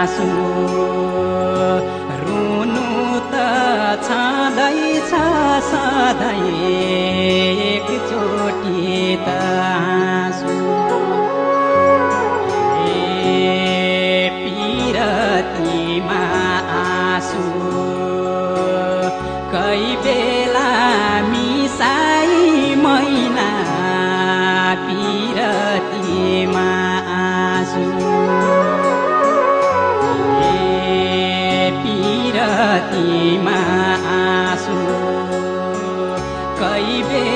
आसु रुनु त छाँदैछ सधैँ एकचोटि त आँसु पिरतीमा आसु। कही बेला मिसाई मैना पिरतीमा आसु। पिरतीमा आँसु कै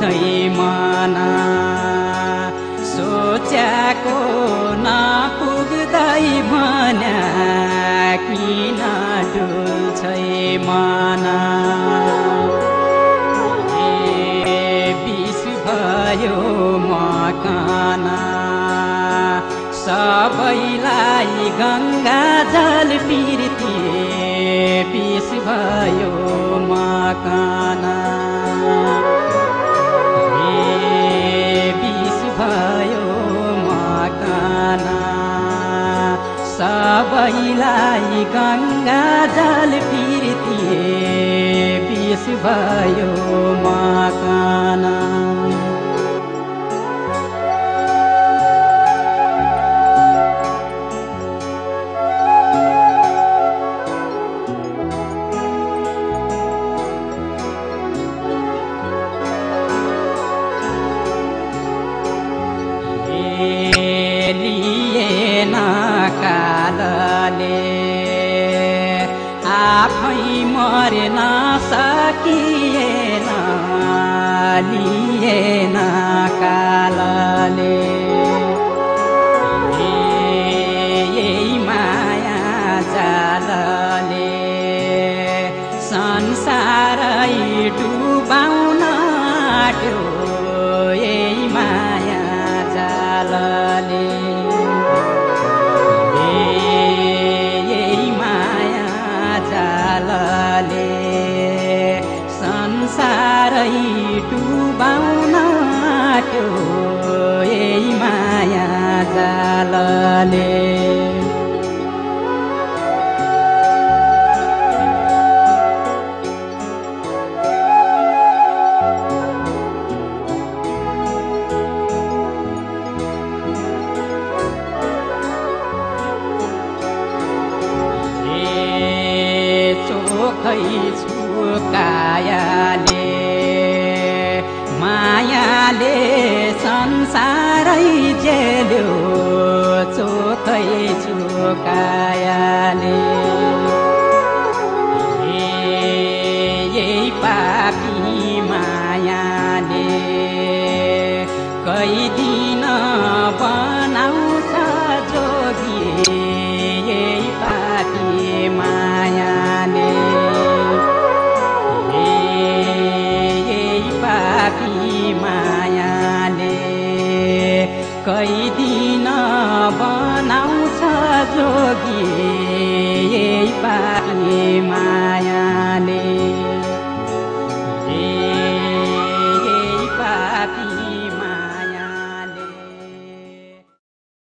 डुल्छै मना सोच्याको नपुग्दै भन्या किन डुल्छै मना। ए बिस भयो मकाना। सबैलाई गङ्गा जल पिर्ती बिस भयो मकाना। सबैलाई गङ्गा जल पिर्ती बिस भयो मकाना mai mare n-a डुबाउन यही माया जालले। ए चोखै छुकायाले संसारै जेल्यो चोखै छुकायाले ए यही पापी मायाले कै कैदिन बनाउँछ जोगी पानीमा।